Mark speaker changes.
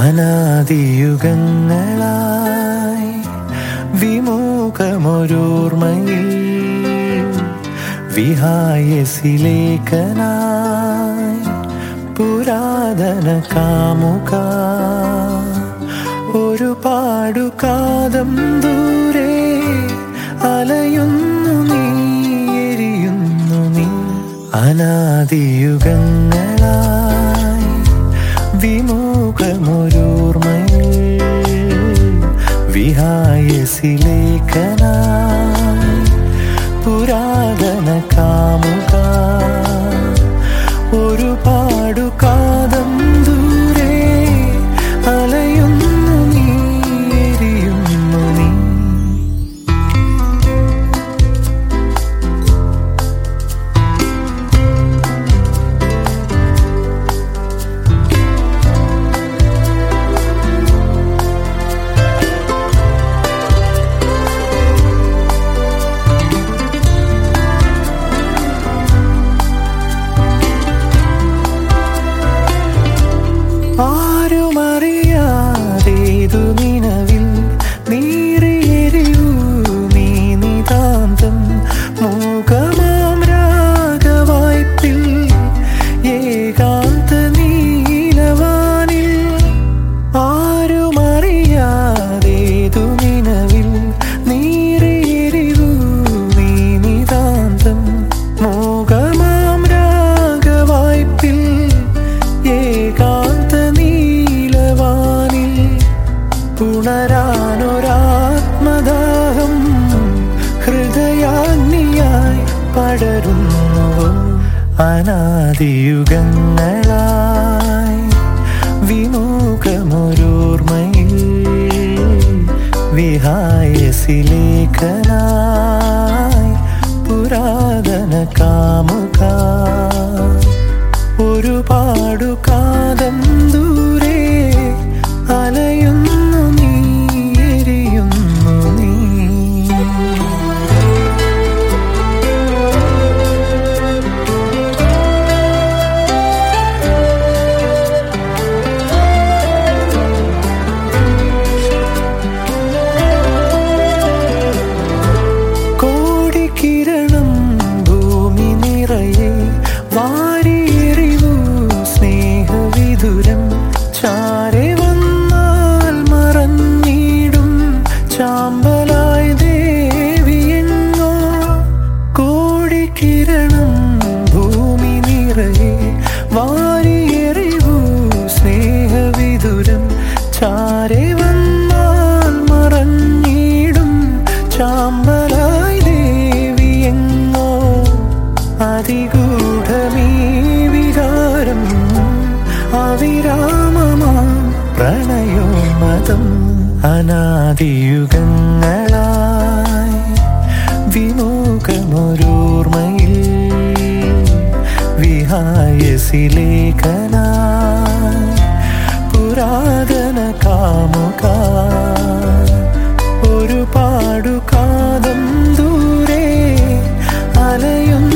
Speaker 1: അനാദിയുഗങ്ങളായി വിമുഖമൊരോർമ്മയിൽ വിഹായസിലേഖനായി പുരാതന കാമുക ഒരു പാടുകാതം ദൂരെ അലയുന്നു നീ എരിയുന്നു നീ. അനാദിയുഗങ്ങളായി വിമുഖമൊരോർമ്മയിൽ sana പടരുന്നുവോ അനാദിയുഗങ്ങളായി വിമുഖമൊരോർമ്മയിൽ വിഹായസിലേഖനായി വാരിയെറിവു സ്നേഹവിതുരം. വന്നാൽ അതിഗൂഢമീ വികാരം അനാദിയുഗങ്ങളായി വിമുഖമൊരോർമ്മയിൽ വിഹായസിലേഖനായി പുരാതന കാമുക. ഒരു പാടുകാതം ദൂരെ അലയുന്നു